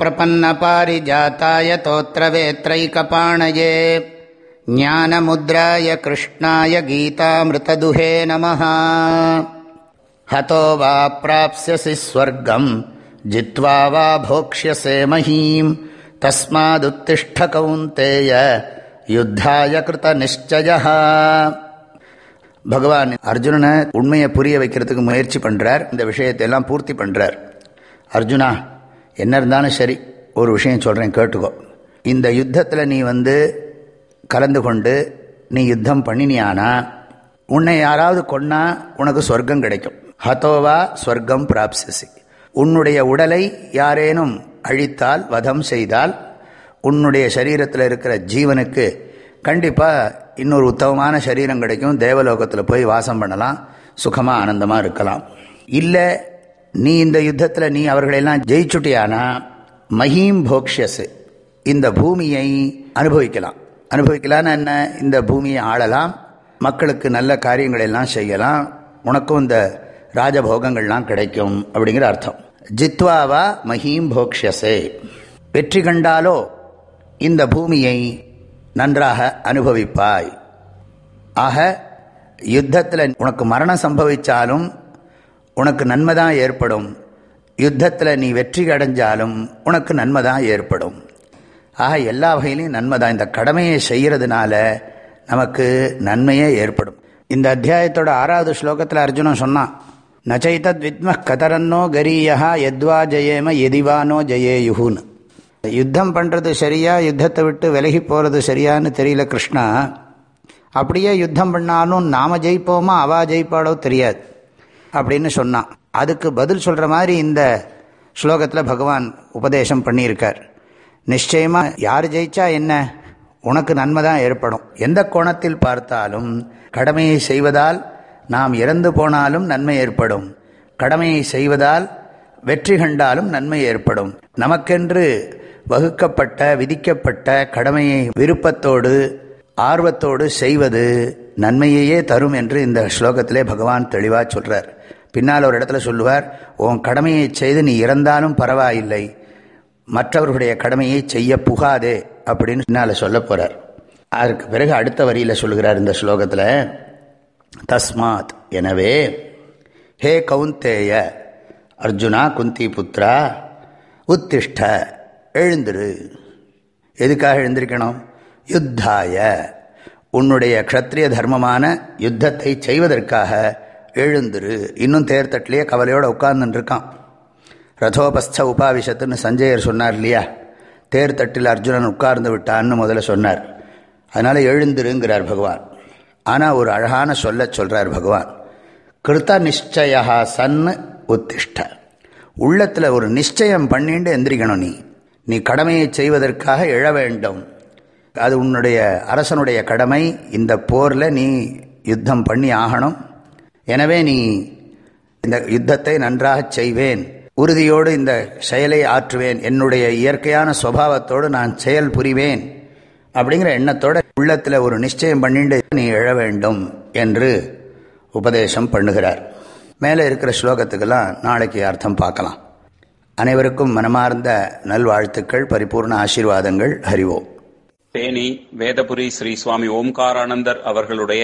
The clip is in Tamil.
प्रपन्नपारिजाताय तोत्रवेत्रैकपाणये ज्ञानमुद्राय कृष्णाय गीतामृतदुहे नमः हतो वा प्राप्स्यसि स्वर्गम् जित्वा वा भोक्ष्यसे महीम् तस्मादुत्तिष्ठ कौन्तेय யுத்தாய கிருத நிச்சய பகவான் அர்ஜுனனை உண்மையை புரிய வைக்கிறதுக்கு முயற்சி பண்ணுறார் இந்த விஷயத்தை எல்லாம் பூர்த்தி பண்ணுறார் அர்ஜுனா என்ன இருந்தாலும் சரி ஒரு விஷயம் சொல்கிறேன் கேட்டுக்கோ. இந்த யுத்தத்தில் நீ வந்து கலந்து கொண்டு நீ யுத்தம் பண்ணினியானா உன்னை யாராவது கொன்னா உனக்கு சொர்க்கம் கிடைக்கும். ஹதோவா ஸ்வர்க்கம் பிராப்சிசி. உன்னுடைய உடலை யாரேனும் அழித்தால் வதம் செய்தால் உன்னுடைய சரீரத்தில் இருக்கிற ஜீவனுக்கு கண்டிப்பாக இன்னொரு உத்தமமான சரீரம் கிடைக்கும். தேவலோகத்தில் போய் வாசம் பண்ணலாம். சுகமாக ஆனந்தமாக இருக்கலாம். இல்லை நீ இந்த யுத்தத்தில் நீ அவர்களெல்லாம் ஜெயிச்சுட்டியானா? மஹீம் போக்ஷஸு இந்த பூமியை அனுபவிக்கலாம். அனுபவிக்கலான்னு என்ன? இந்த பூமியை ஆளலாம். மக்களுக்கு நல்ல காரியங்கள் எல்லாம் செய்யலாம். உனக்கும் இந்த ராஜபோகங்கள்லாம் கிடைக்கும் அப்படிங்கிற அர்த்தம். ஜித்வாவா மஹீம் போக்ஷசே வெற்றி கண்டாலோ இந்த பூமியை நன்றாக அனுபவிப்பாய். ஆக யுத்தத்தில் உனக்கு மரணம் சம்பவித்தாலும் உனக்கு நன்மை தான் ஏற்படும். யுத்தத்தில் நீ வெற்றி அடைஞ்சாலும் உனக்கு நன்மை தான் ஏற்படும். ஆக எல்லா வகையிலையும் நன்மை தான் இந்த கடமையை செய்கிறதுனால நமக்கு நன்மையே ஏற்படும். இந்த அத்தியாயத்தோட ஆறாவது ஸ்லோகத்தில் அர்ஜுனன் சொன்னான் நச்சைத்தத் வித்ம கதரன்னோ கரீயா எத்வா ஜெயேம எதிவானோ ஜெயேயுகுன்னு யுத்தம் பண்ணுறது சரியா? யுத்தத்தை விட்டு விலகி போகிறது சரியான்னு தெரியல கிருஷ்ணா. அப்படியே யுத்தம் பண்ணாலும் நாம ஜெயிப்போமா அவா ஜெயிப்பாளோ தெரியாது. அப்படின்னு சொன்னான் அதுக்கு பதில் சொல்கிற மாதிரி இந்த ஸ்லோகத்தில் பகவான் உபதேசம் பண்ணியிருக்கார். நிச்சயமாக யார் ஜெயிச்சா என்ன? உனக்கு நன்மை தான் ஏற்படும். எந்த கோணத்தில் பார்த்தாலும் கடமையை செய்வதால் நாம் இறந்து போனாலும் நன்மை ஏற்படும். கடமையை செய்வதால் வெற்றி கண்டாலும் நன்மை ஏற்படும். நமக்கென்று வகுக்கப்பட்ட விதிக்கப்பட்ட கடமையை விருப்பத்தோடு ஆர்வத்தோடு செய்வது நன்மையையே தரும் என்று இந்த ஸ்லோகத்திலே பகவான் தெளிவாக சொல்கிறார் பின்னால் ஒரு இடத்துல சொல்லுவார் உன் கடமையை செய்து நீ இறந்தாலும் பரவாயில்லை. மற்றவர்களுடைய கடமையை செய்ய புகாதே அப்படின்னு பின்னால் சொல்ல போகிறார் அதற்கு பிறகு அடுத்த வரியில் சொல்லுகிறார் இந்த ஸ்லோகத்தில் தஸ்மாத். எனவே ஹே கவுந்தேய அர்ஜுனா குந்தி புத்ரா உத்திஷ்ட எழுந்திரு. எதுக்காக எழுந்திருக்கணும்? யுத்தாய. உன்னுடைய க்ஷத்ரிய தர்மமான யுத்தத்தை செய்வதற்காக எழுந்துரு. இன்னும் தேர்தட்டிலேயே கவலையோடு உட்கார்ந்துருக்கான் ரதோபஸ்த உபாவிஷத்துன்னு சஞ்சயர் சொன்னார் இல்லையா? தேர்தட்டில் அர்ஜுனன் உட்கார்ந்து விட்டான்னு முதல்ல சொன்னார். அதனால் எழுந்துருங்கிறார் பகவான். ஆனால் ஒரு அழகான சொல்ல சொல்கிறார் பகவான். கிருத்த நிச்சயா சன்னு உத்திஷ்ட. உள்ளத்தில் ஒரு நிச்சயம் பண்ணிட்டு எந்திரிக்கணும் நீ. நீ கடமையை செய்வதற்காக எழ வேண்டும். அது உன்னுடைய அரசனுடைய கடமை. இந்த போரில் நீ யுத்தம் பண்ணி ஆகணும். எனவே நீ இந்த யுத்தத்தை நன்றாக செய்வேன். உறுதியோடு இந்த செயலை ஆற்றுவேன். என்னுடைய இயற்கையான சுவாவத்தோடு நான் செயல் புரிவேன். அப்படிங்கிற எண்ணத்தோட உள்ளத்தில் ஒரு நிச்சயம் பண்ணிட்டு நீ எழ வேண்டும் என்று உபதேசம் பண்ணுகிறார். மேலே இருக்கிற ஸ்லோகத்துக்கெல்லாம் நாளைக்கு அர்த்தம் பார்க்கலாம். அனைவருக்கும் மனமார்ந்த நல்வாழ்த்துக்கள் பரிபூர்ண ஆசீர்வாதங்கள். ஹரிவோம் தேனி வேதபுரி ஸ்ரீ சுவாமி ஓம்காரானந்தர் அவர்களுடைய